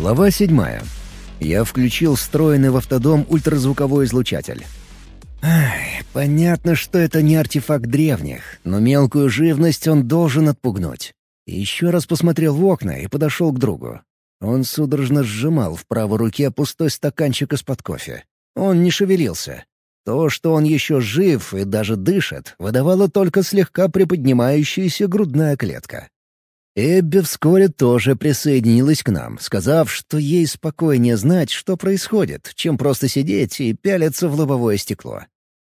Глава седьмая. Я включил встроенный в автодом ультразвуковой излучатель. Ай, понятно, что это не артефакт древних, но мелкую живность он должен отпугнуть. Еще раз посмотрел в окна и подошел к другу. Он судорожно сжимал в правой руке пустой стаканчик из-под кофе. Он не шевелился. То, что он еще жив и даже дышит, выдавало только слегка приподнимающаяся грудная клетка. Эбби вскоре тоже присоединилась к нам, сказав, что ей спокойнее знать, что происходит, чем просто сидеть и пялиться в лобовое стекло.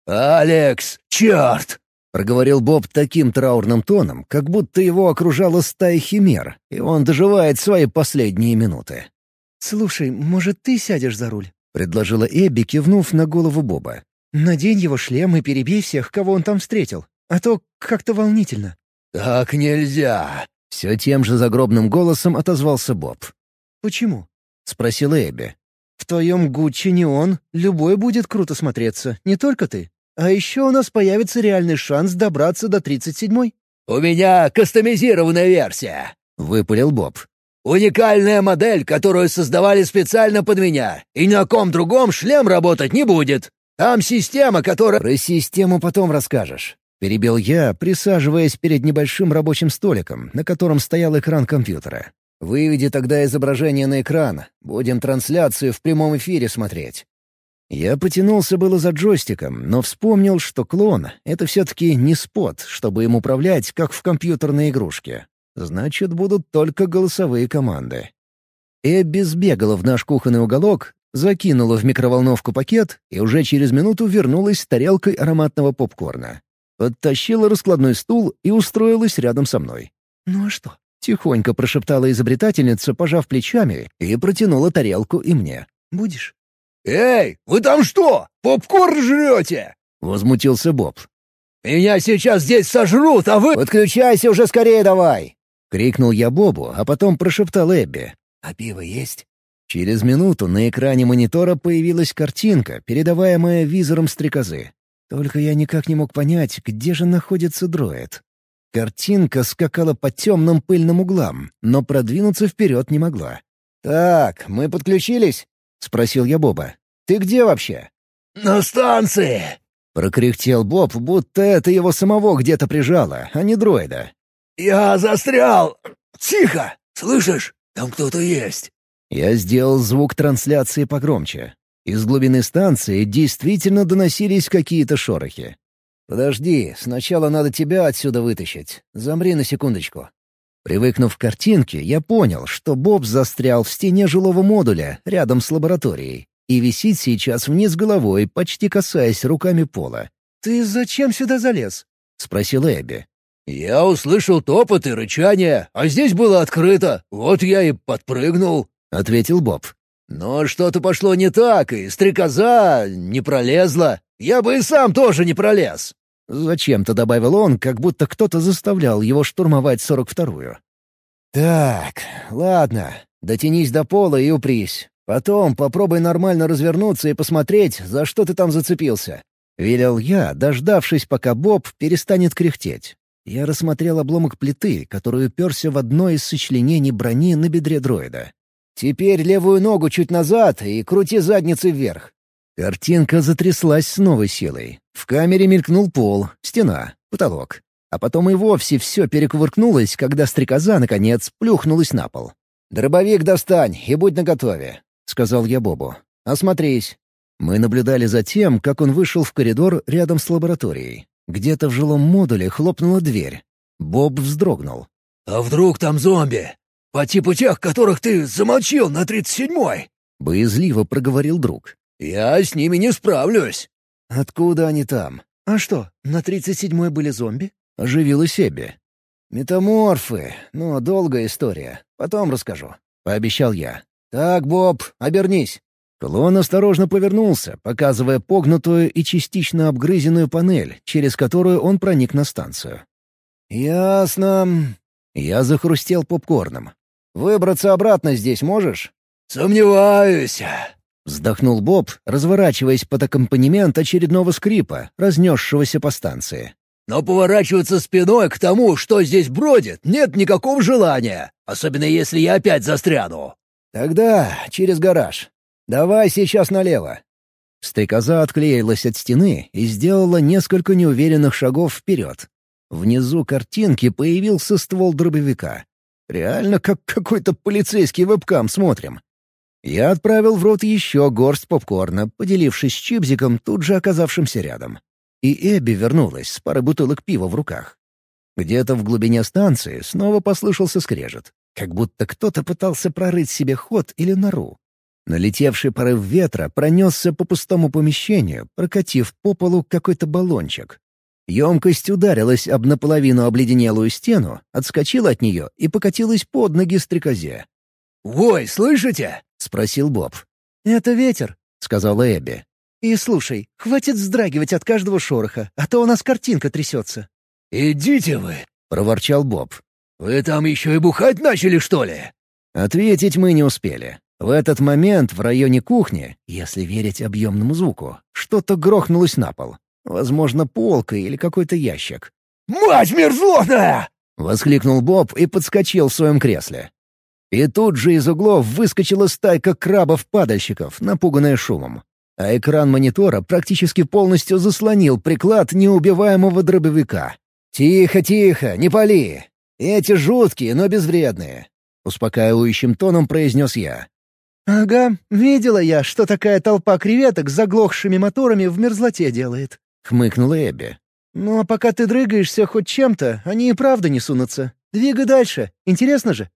«Алекс, черт!» — проговорил Боб таким траурным тоном, как будто его окружала стая химер, и он доживает свои последние минуты. «Слушай, может, ты сядешь за руль?» — предложила Эбби, кивнув на голову Боба. «Надень его шлем и перебей всех, кого он там встретил. А то как-то волнительно». «Так нельзя!» Все тем же загробным голосом отозвался Боб. «Почему?» — спросила Эбби. «В твоем Гуччи не он. Любой будет круто смотреться, не только ты. А еще у нас появится реальный шанс добраться до тридцать седьмой». «У меня кастомизированная версия», — выпалил Боб. «Уникальная модель, которую создавали специально под меня, и ни на ком другом шлем работать не будет. Там система, которая...» «Про систему потом расскажешь. — перебил я, присаживаясь перед небольшим рабочим столиком, на котором стоял экран компьютера. «Выведи тогда изображение на экран. Будем трансляцию в прямом эфире смотреть». Я потянулся было за джойстиком, но вспомнил, что клон — это все-таки не спот, чтобы им управлять, как в компьютерной игрушке. Значит, будут только голосовые команды. Эбби сбегала в наш кухонный уголок, закинула в микроволновку пакет и уже через минуту вернулась с тарелкой ароматного попкорна. Подтащила раскладной стул и устроилась рядом со мной. «Ну а что?» — тихонько прошептала изобретательница, пожав плечами, и протянула тарелку и мне. «Будешь?» «Эй, вы там что, попкорн жрете?» — возмутился Боб. «Меня сейчас здесь сожрут, а вы...» «Подключайся уже скорее давай!» — крикнул я Бобу, а потом прошептал Эбби. «А пиво есть?» Через минуту на экране монитора появилась картинка, передаваемая визором стрекозы. Только я никак не мог понять, где же находится дроид. Картинка скакала по темным пыльным углам, но продвинуться вперед не могла. «Так, мы подключились?» — спросил я Боба. «Ты где вообще?» «На станции!» — прокряхтел Боб, будто это его самого где-то прижало, а не дроида. «Я застрял! Тихо! Слышишь? Там кто-то есть!» Я сделал звук трансляции погромче. Из глубины станции действительно доносились какие-то шорохи. «Подожди, сначала надо тебя отсюда вытащить. Замри на секундочку». Привыкнув к картинке, я понял, что Боб застрял в стене жилого модуля рядом с лабораторией и висит сейчас вниз головой, почти касаясь руками пола. «Ты зачем сюда залез?» — спросил Эбби. «Я услышал топот и рычание, а здесь было открыто. Вот я и подпрыгнул», — ответил Боб. Но что-то пошло не так, и стрекоза не пролезла. Я бы и сам тоже не пролез. Зачем-то добавил он, как будто кто-то заставлял его штурмовать сорок вторую. «Так, ладно, дотянись до пола и упрись. Потом попробуй нормально развернуться и посмотреть, за что ты там зацепился». Велел я, дождавшись, пока Боб перестанет кряхтеть. Я рассмотрел обломок плиты, который уперся в одно из сочленений брони на бедре дроида. Теперь левую ногу чуть назад и крути задницей вверх. Картинка затряслась с новой силой. В камере мелькнул пол, стена, потолок. А потом и вовсе все перекувыркнулось, когда стрекоза, наконец, плюхнулась на пол. «Дробовик достань и будь наготове», — сказал я Бобу. «Осмотрись». Мы наблюдали за тем, как он вышел в коридор рядом с лабораторией. Где-то в жилом модуле хлопнула дверь. Боб вздрогнул. «А вдруг там зомби?» По типу тех, которых ты замочил на тридцать седьмой!» — боязливо проговорил друг. «Я с ними не справлюсь». «Откуда они там?» «А что, на тридцать седьмой были зомби?» — оживилась Эбби. «Метаморфы. Ну, долгая история. Потом расскажу», — пообещал я. «Так, Боб, обернись». Клон осторожно повернулся, показывая погнутую и частично обгрызенную панель, через которую он проник на станцию. «Ясно». Я захрустел попкорном. «Выбраться обратно здесь можешь?» «Сомневаюсь», — вздохнул Боб, разворачиваясь под аккомпанемент очередного скрипа, разнесшегося по станции. «Но поворачиваться спиной к тому, что здесь бродит, нет никакого желания, особенно если я опять застряну». «Тогда через гараж. Давай сейчас налево». Стрекоза отклеилась от стены и сделала несколько неуверенных шагов вперед. Внизу картинки появился ствол дробовика. Реально, как какой-то полицейский вебкам смотрим. Я отправил в рот еще горсть попкорна, поделившись с Чипзиком, тут же оказавшимся рядом. И Эбби вернулась с парой бутылок пива в руках. Где-то в глубине станции снова послышался скрежет, как будто кто-то пытался прорыть себе ход или нору. Налетевший порыв ветра пронесся по пустому помещению, прокатив по полу какой-то баллончик. Емкость ударилась об наполовину обледенелую стену, отскочила от нее и покатилась под ноги стрекозе. «Ой, слышите?» — спросил Боб. «Это ветер», — сказала Эбби. «И слушай, хватит вздрагивать от каждого шороха, а то у нас картинка трясется». «Идите вы!» — проворчал Боб. «Вы там еще и бухать начали, что ли?» Ответить мы не успели. В этот момент в районе кухни, если верить объемному звуку, что-то грохнулось на пол. Возможно, полка или какой-то ящик. «Мать мерзлотная!» — воскликнул Боб и подскочил в своем кресле. И тут же из углов выскочила стайка крабов-падальщиков, напуганная шумом. А экран монитора практически полностью заслонил приклад неубиваемого дробовика. «Тихо, тихо, не пали! Эти жуткие, но безвредные!» — успокаивающим тоном произнес я. «Ага, видела я, что такая толпа креветок с заглохшими моторами в мерзлоте делает хмыкнула Эбби. «Ну а пока ты дрыгаешься хоть чем-то, они и правда не сунутся. Двигай дальше. Интересно же?»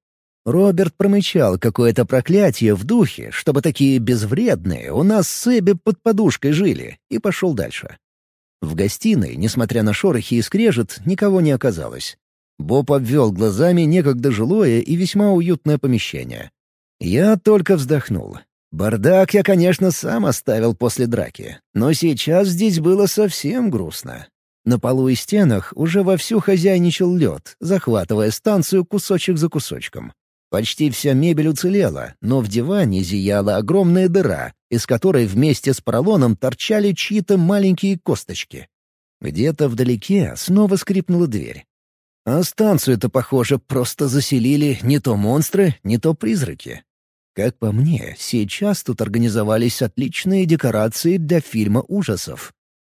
Роберт промычал какое-то проклятие в духе, чтобы такие безвредные у нас с Эбби под подушкой жили, и пошел дальше. В гостиной, несмотря на шорохи и скрежет, никого не оказалось. Боб обвел глазами некогда жилое и весьма уютное помещение. Я только вздохнул. Бардак я, конечно, сам оставил после драки, но сейчас здесь было совсем грустно. На полу и стенах уже вовсю хозяйничал лед, захватывая станцию кусочек за кусочком. Почти вся мебель уцелела, но в диване зияла огромная дыра, из которой вместе с поролоном торчали чьи-то маленькие косточки. Где-то вдалеке снова скрипнула дверь. А станцию-то, похоже, просто заселили не то монстры, не то призраки. Как по мне, сейчас тут организовались отличные декорации для фильма ужасов.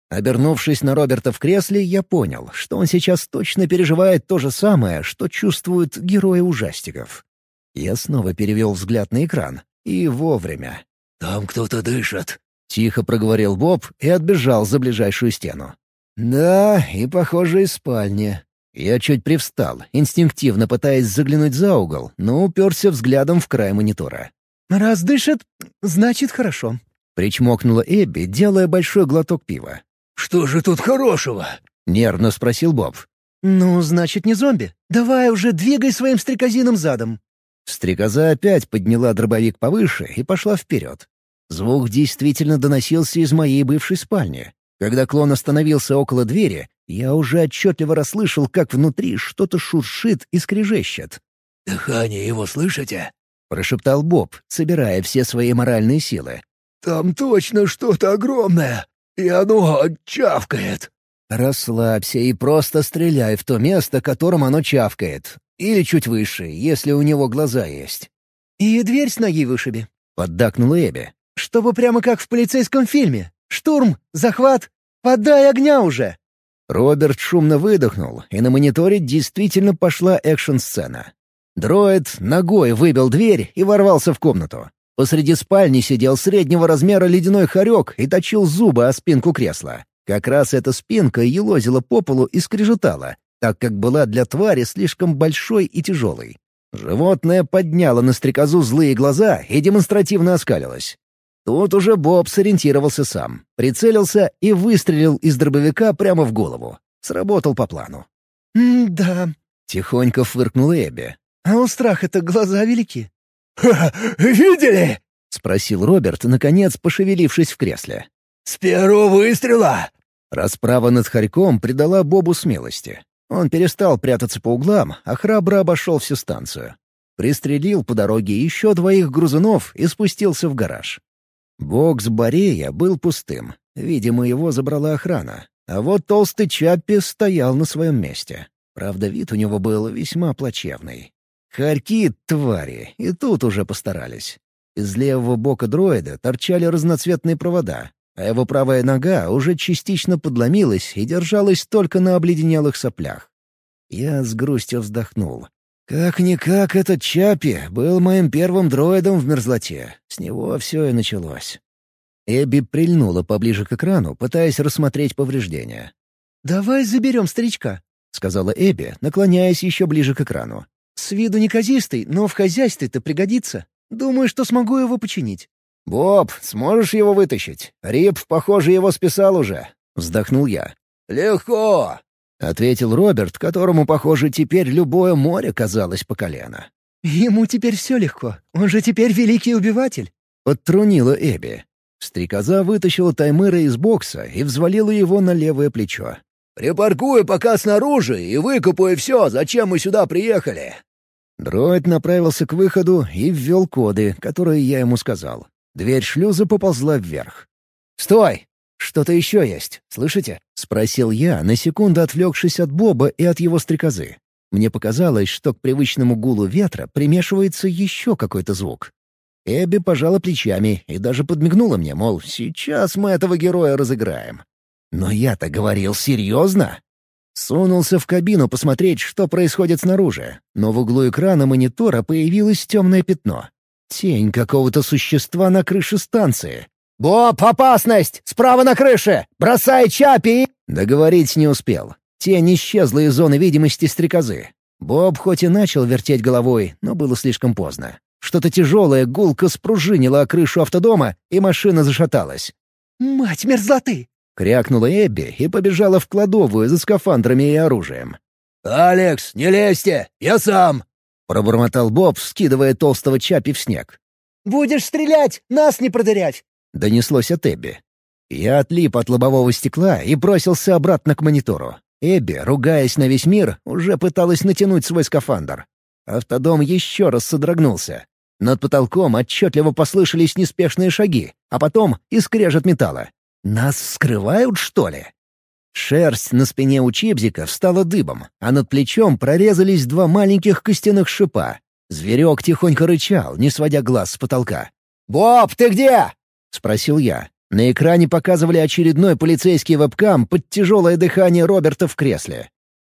Обернувшись на Роберта в кресле, я понял, что он сейчас точно переживает то же самое, что чувствуют герои ужастиков. Я снова перевел взгляд на экран. И вовремя. «Там кто-то дышит», — тихо проговорил Боб и отбежал за ближайшую стену. «Да, и, похоже, из спальни. Я чуть привстал, инстинктивно пытаясь заглянуть за угол, но уперся взглядом в край монитора. «Раз дышит, значит хорошо», — причмокнула Эбби, делая большой глоток пива. «Что же тут хорошего?» — нервно спросил Боб. «Ну, значит, не зомби. Давай уже двигай своим стрекозиным задом». Стрекоза опять подняла дробовик повыше и пошла вперед. Звук действительно доносился из моей бывшей спальни. Когда клон остановился около двери, я уже отчетливо расслышал, как внутри что-то шуршит и скрежещет. «Дыхание его слышите?» — прошептал Боб, собирая все свои моральные силы. «Там точно что-то огромное, и оно чавкает». «Расслабься и просто стреляй в то место, которым оно чавкает. Или чуть выше, если у него глаза есть». «И дверь с ноги вышиби», — поддакнула Эбби. «Чтобы прямо как в полицейском фильме. Штурм, захват, подай огня уже!» Роберт шумно выдохнул, и на мониторе действительно пошла экшн-сцена. Дроид ногой выбил дверь и ворвался в комнату. Посреди спальни сидел среднего размера ледяной хорек и точил зубы о спинку кресла. Как раз эта спинка елозила по полу и скрежетала, так как была для твари слишком большой и тяжелой. Животное подняло на стрекозу злые глаза и демонстративно оскалилось. Тут уже Боб сориентировался сам, прицелился и выстрелил из дробовика прямо в голову. Сработал по плану. «Да», — тихонько фыркнул Эбби. «А у страха-то глаза велики». «Ха, видели?» — спросил Роберт, наконец пошевелившись в кресле. «С первого выстрела!» Расправа над Харьком придала Бобу смелости. Он перестал прятаться по углам, а храбро обошел всю станцию. Пристрелил по дороге еще двоих грузунов и спустился в гараж. Бокс Борея был пустым. Видимо, его забрала охрана. А вот толстый Чаппи стоял на своем месте. Правда, вид у него был весьма плачевный. Хорьки — твари, и тут уже постарались. Из левого бока дроида торчали разноцветные провода, а его правая нога уже частично подломилась и держалась только на обледенелых соплях. Я с грустью вздохнул. Как-никак этот Чапи был моим первым дроидом в мерзлоте. С него все и началось. Эбби прильнула поближе к экрану, пытаясь рассмотреть повреждения. «Давай заберем старичка», — сказала Эбби, наклоняясь еще ближе к экрану. «С виду неказистый, но в хозяйстве-то пригодится. Думаю, что смогу его починить». «Боб, сможешь его вытащить? Рип, похоже, его списал уже», — вздохнул я. «Легко!» — ответил Роберт, которому, похоже, теперь любое море казалось по колено. «Ему теперь все легко. Он же теперь великий убиватель», — подтрунила Эбби. Стрекоза вытащила Таймыра из бокса и взвалила его на левое плечо. «Припаркую пока снаружи и выкупаю все, зачем мы сюда приехали». Дроид направился к выходу и ввел коды, которые я ему сказал. Дверь шлюза поползла вверх. «Стой! Что-то еще есть, слышите?» — спросил я, на секунду отвлекшись от Боба и от его стрекозы. Мне показалось, что к привычному гулу ветра примешивается еще какой-то звук. Эбби пожала плечами и даже подмигнула мне, мол, сейчас мы этого героя разыграем. Но я-то говорил серьезно. Сунулся в кабину посмотреть, что происходит снаружи, но в углу экрана монитора появилось темное пятно. Тень какого-то существа на крыше станции. «Боб, опасность! Справа на крыше! Бросай чапи!» Договорить не успел. Тень исчезла из зоны видимости стрекозы. Боб хоть и начал вертеть головой, но было слишком поздно. Что-то тяжелое гулко спружинило о крышу автодома, и машина зашаталась. «Мать мерзлоты!» — крякнула Эбби и побежала в кладовую за скафандрами и оружием. «Алекс, не лезьте! Я сам!» — пробормотал Боб, скидывая толстого Чапи в снег. «Будешь стрелять, нас не продырять!» — донеслось от Эбби. Я отлип от лобового стекла и бросился обратно к монитору. Эбби, ругаясь на весь мир, уже пыталась натянуть свой скафандр. Автодом еще раз содрогнулся. Над потолком отчетливо послышались неспешные шаги, а потом и скрежет металла. Нас скрывают, что ли? Шерсть на спине у Чипзика встала дыбом, а над плечом прорезались два маленьких костяных шипа. Зверек тихонько рычал, не сводя глаз с потолка. «Боб, ты где?» — спросил я. На экране показывали очередной полицейский вебкам под тяжелое дыхание Роберта в кресле.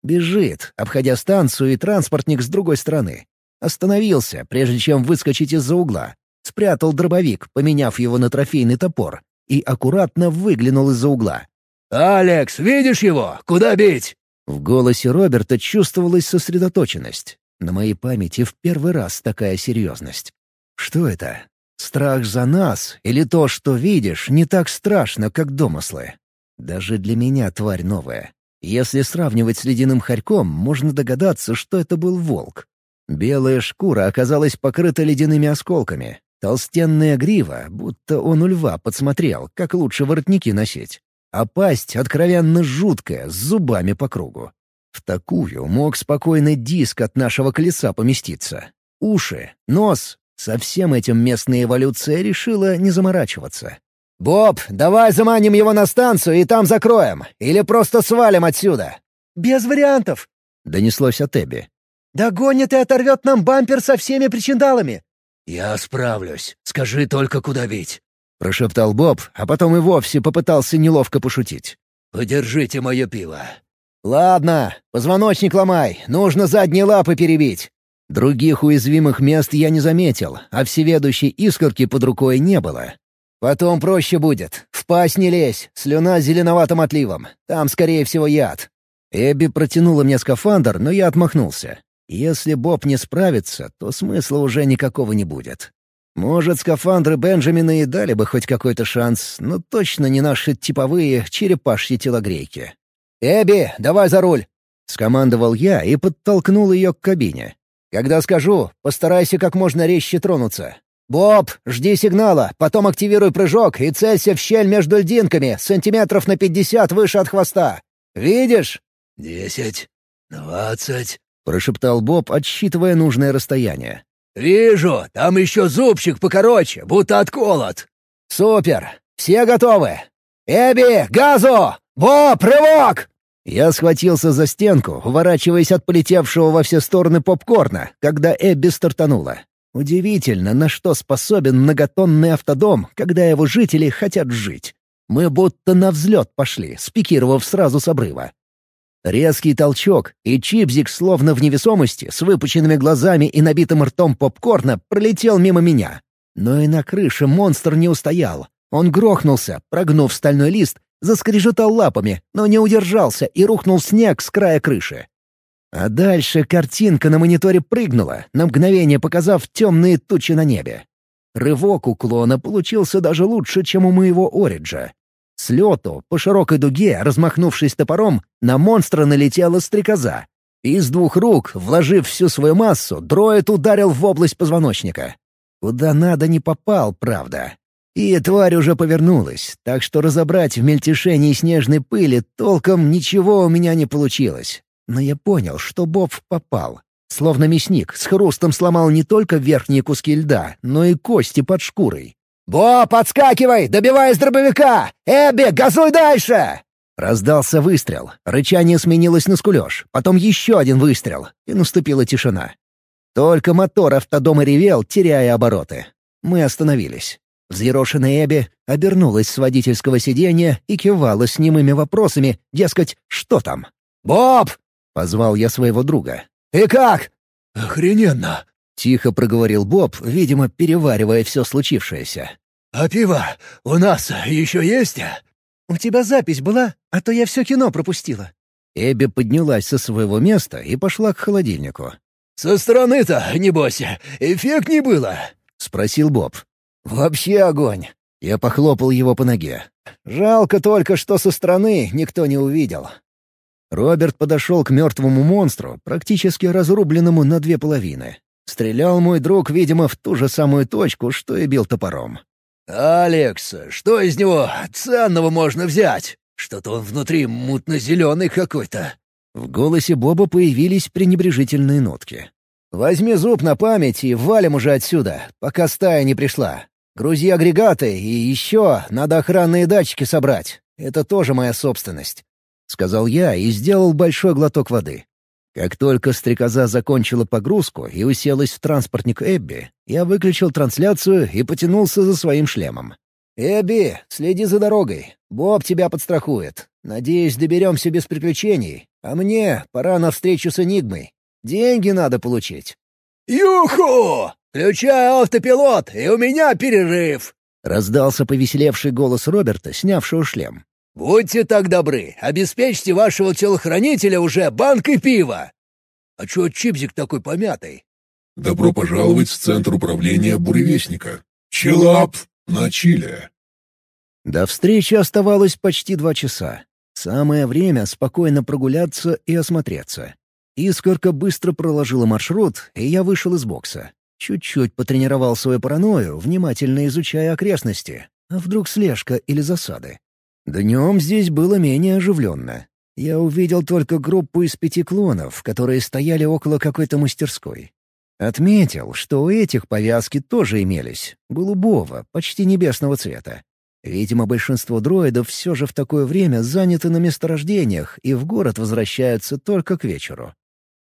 Бежит, обходя станцию и транспортник с другой стороны. Остановился, прежде чем выскочить из-за угла. Спрятал дробовик, поменяв его на трофейный топор, и аккуратно выглянул из-за угла. «Алекс, видишь его? Куда бить?» В голосе Роберта чувствовалась сосредоточенность. На моей памяти в первый раз такая серьезность. Что это? Страх за нас или то, что видишь, не так страшно, как домыслы? Даже для меня тварь новая. Если сравнивать с ледяным хорьком, можно догадаться, что это был волк. Белая шкура оказалась покрыта ледяными осколками, Толстенная грива, будто он у льва подсмотрел, как лучше воротники носить. А пасть откровенно жуткая, с зубами по кругу. В такую мог спокойно диск от нашего колеса поместиться. Уши, нос. Со всем этим местная эволюция решила не заморачиваться. «Боб, давай заманим его на станцию и там закроем. Или просто свалим отсюда». «Без вариантов», — донеслось от Эбби. «Догонит и оторвет нам бампер со всеми причиндалами. «Я справлюсь. Скажи только, куда бить». Прошептал Боб, а потом и вовсе попытался неловко пошутить. «Подержите мое пиво». «Ладно, позвоночник ломай, нужно задние лапы перебить». Других уязвимых мест я не заметил, а всеведущей искорки под рукой не было. Потом проще будет. В пасть не лезь, слюна с зеленоватым отливом. Там, скорее всего, яд. Эбби протянула мне скафандр, но я отмахнулся. Если Боб не справится, то смысла уже никакого не будет. Может, скафандры Бенджамина и дали бы хоть какой-то шанс, но точно не наши типовые черепашьи телогрейки. «Эбби, давай за руль!» — скомандовал я и подтолкнул ее к кабине. «Когда скажу, постарайся как можно резче тронуться. Боб, жди сигнала, потом активируй прыжок и целься в щель между льдинками, сантиметров на пятьдесят выше от хвоста. Видишь?» «Десять, двадцать...» — прошептал Боб, отсчитывая нужное расстояние. «Вижу, там еще зубчик покороче, будто отколот». «Супер! Все готовы? Эбби, газу! Боб, рывок!» Я схватился за стенку, уворачиваясь от полетевшего во все стороны попкорна, когда Эбби стартанула. Удивительно, на что способен многотонный автодом, когда его жители хотят жить. Мы будто на взлет пошли, спикировав сразу с обрыва. Резкий толчок, и Чипзик, словно в невесомости, с выпученными глазами и набитым ртом попкорна, пролетел мимо меня. Но и на крыше монстр не устоял. Он грохнулся, прогнув стальной лист, заскрежетал лапами, но не удержался и рухнул снег с края крыши. А дальше картинка на мониторе прыгнула, на мгновение показав темные тучи на небе. Рывок уклона получился даже лучше, чем у моего Ориджа. С лету, по широкой дуге, размахнувшись топором, на монстра налетела стрекоза. Из двух рук, вложив всю свою массу, дроид ударил в область позвоночника. Куда надо не попал, правда. И тварь уже повернулась, так что разобрать в мельтешении снежной пыли толком ничего у меня не получилось. Но я понял, что Боб попал. Словно мясник, с хрустом сломал не только верхние куски льда, но и кости под шкурой. «Бо, подскакивай! Добивай из дробовика! Эбби, газуй дальше!» Раздался выстрел. Рычание сменилось на скулёж. Потом еще один выстрел. И наступила тишина. Только мотор автодома ревел, теряя обороты. Мы остановились. Взъерошенная Эбби обернулась с водительского сиденья и кивала с немыми вопросами, дескать, что там. «Боб!» — позвал я своего друга. «И как?» «Охрененно!» — тихо проговорил Боб, видимо, переваривая все случившееся. «А пиво у нас еще есть?» «У тебя запись была, а то я все кино пропустила». Эбби поднялась со своего места и пошла к холодильнику. «Со стороны-то, небось, эффект не было?» — спросил Боб. «Вообще огонь!» Я похлопал его по ноге. «Жалко только, что со стороны никто не увидел». Роберт подошел к мертвому монстру, практически разрубленному на две половины. Стрелял мой друг, видимо, в ту же самую точку, что и бил топором. «Алекс, что из него ценного можно взять? Что-то он внутри мутно-зеленый какой-то». В голосе Боба появились пренебрежительные нотки. «Возьми зуб на память и валим уже отсюда, пока стая не пришла. Грузи агрегаты и еще надо охранные датчики собрать. Это тоже моя собственность», — сказал я и сделал большой глоток воды. Как только стрекоза закончила погрузку и уселась в транспортник Эбби, я выключил трансляцию и потянулся за своим шлемом. «Эбби, следи за дорогой. Боб тебя подстрахует. Надеюсь, доберемся без приключений. А мне пора на встречу с Энигмой. Деньги надо получить». «Юху! Включай автопилот, и у меня перерыв!» — раздался повеселевший голос Роберта, снявшего шлем. «Будьте так добры, обеспечьте вашего телохранителя уже банкой пива!» «А чё чипзик такой помятый?» «Добро пожаловать в Центр управления Буревестника. Чилап на Чиле!» До встречи оставалось почти два часа. Самое время спокойно прогуляться и осмотреться. Искорка быстро проложила маршрут, и я вышел из бокса. Чуть-чуть потренировал свою паранойю, внимательно изучая окрестности. А вдруг слежка или засады? Днем здесь было менее оживленно. Я увидел только группу из пяти клонов, которые стояли около какой-то мастерской. Отметил, что у этих повязки тоже имелись, голубого, почти небесного цвета. Видимо, большинство дроидов все же в такое время заняты на месторождениях и в город возвращаются только к вечеру.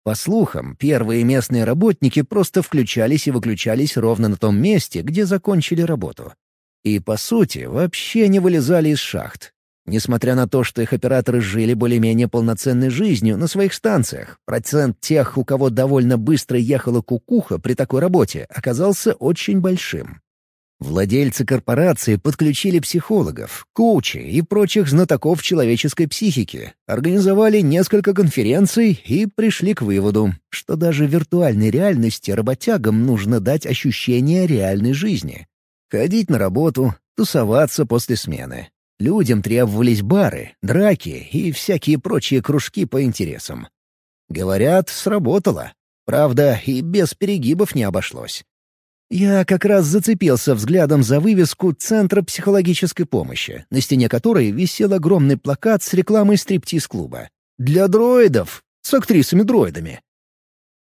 По слухам, первые местные работники просто включались и выключались ровно на том месте, где закончили работу. И, по сути, вообще не вылезали из шахт. Несмотря на то, что их операторы жили более-менее полноценной жизнью на своих станциях, процент тех, у кого довольно быстро ехала кукуха при такой работе, оказался очень большим. Владельцы корпорации подключили психологов, коучей и прочих знатоков человеческой психики, организовали несколько конференций и пришли к выводу, что даже виртуальной реальности работягам нужно дать ощущение реальной жизни. Ходить на работу, тусоваться после смены. Людям требовались бары, драки и всякие прочие кружки по интересам. Говорят, сработало. Правда, и без перегибов не обошлось. Я как раз зацепился взглядом за вывеску Центра психологической помощи, на стене которой висел огромный плакат с рекламой стриптиз-клуба. Для дроидов, с актрисами-дроидами.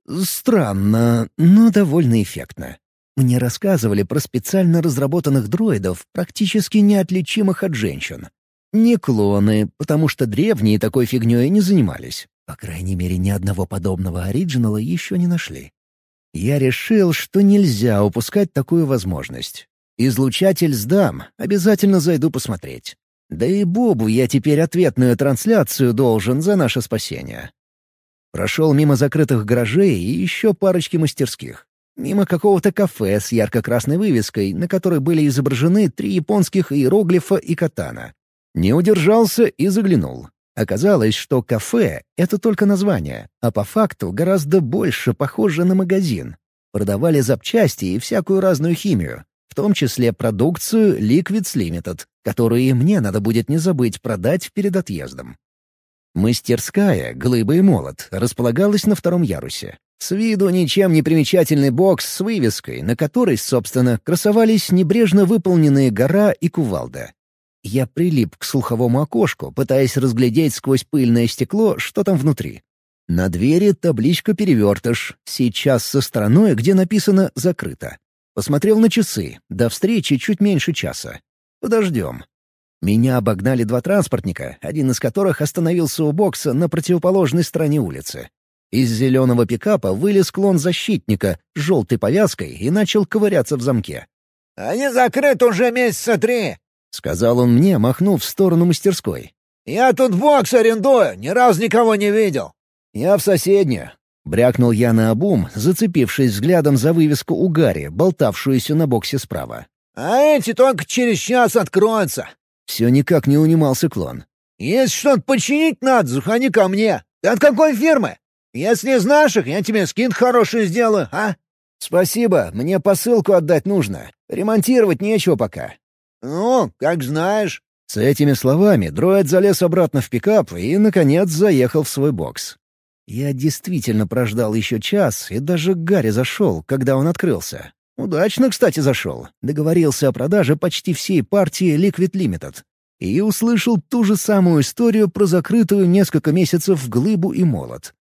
Странно, но довольно эффектно. Мне рассказывали про специально разработанных дроидов, практически неотличимых от женщин. Не клоны, потому что древние такой фигней не занимались. По крайней мере, ни одного подобного оригинала еще не нашли. Я решил, что нельзя упускать такую возможность. Излучатель сдам, обязательно зайду посмотреть. Да и Бобу я теперь ответную трансляцию должен за наше спасение. Прошел мимо закрытых гаражей и еще парочки мастерских. Мимо какого-то кафе с ярко-красной вывеской, на которой были изображены три японских иероглифа и катана. Не удержался и заглянул. Оказалось, что кафе — это только название, а по факту гораздо больше похоже на магазин. Продавали запчасти и всякую разную химию, в том числе продукцию Liquids Limited, которую и мне надо будет не забыть продать перед отъездом. Мастерская «Глыба и молот» располагалась на втором ярусе. С виду ничем не примечательный бокс с вывеской, на которой, собственно, красовались небрежно выполненные гора и кувалда. Я прилип к слуховому окошку, пытаясь разглядеть сквозь пыльное стекло, что там внутри. На двери табличка «Перевертыш», сейчас со стороной, где написано «Закрыто». Посмотрел на часы, до встречи чуть меньше часа. Подождем. Меня обогнали два транспортника, один из которых остановился у бокса на противоположной стороне улицы. Из зеленого пикапа вылез клон защитника с желтой повязкой и начал ковыряться в замке. «Они закрыты уже месяца три!» — сказал он мне, махнув в сторону мастерской. «Я тут бокс арендую, ни разу никого не видел». «Я в соседнюю», — брякнул я на обум, зацепившись взглядом за вывеску у Гарри, болтавшуюся на боксе справа. «А эти только через час откроются». Все никак не унимался клон. «Если что-то починить надо, заходи ко мне. Ты от какой фирмы? Если из наших, я тебе скин хороший сделаю, а?» «Спасибо, мне посылку отдать нужно. Ремонтировать нечего пока. «Ну, как знаешь». С этими словами дроид залез обратно в пикап и, наконец, заехал в свой бокс. Я действительно прождал еще час и даже Гарри зашел, когда он открылся. Удачно, кстати, зашел. Договорился о продаже почти всей партии Liquid Limited. И услышал ту же самую историю про закрытую несколько месяцев в глыбу и молот.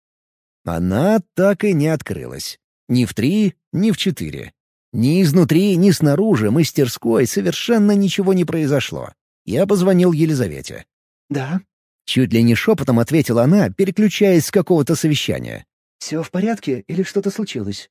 Она так и не открылась. Ни в три, ни в четыре. Ни изнутри, ни снаружи мастерской совершенно ничего не произошло. Я позвонил Елизавете. «Да». Чуть ли не шепотом ответила она, переключаясь с какого-то совещания. «Все в порядке или что-то случилось?»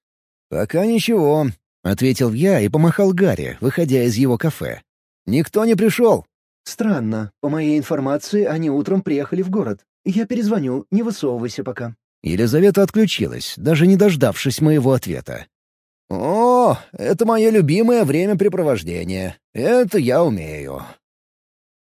«Пока ничего», — ответил я и помахал Гарри, выходя из его кафе. «Никто не пришел». «Странно. По моей информации, они утром приехали в город. Я перезвоню, не высовывайся пока». Елизавета отключилась, даже не дождавшись моего ответа. «О, это мое любимое времяпрепровождение. Это я умею.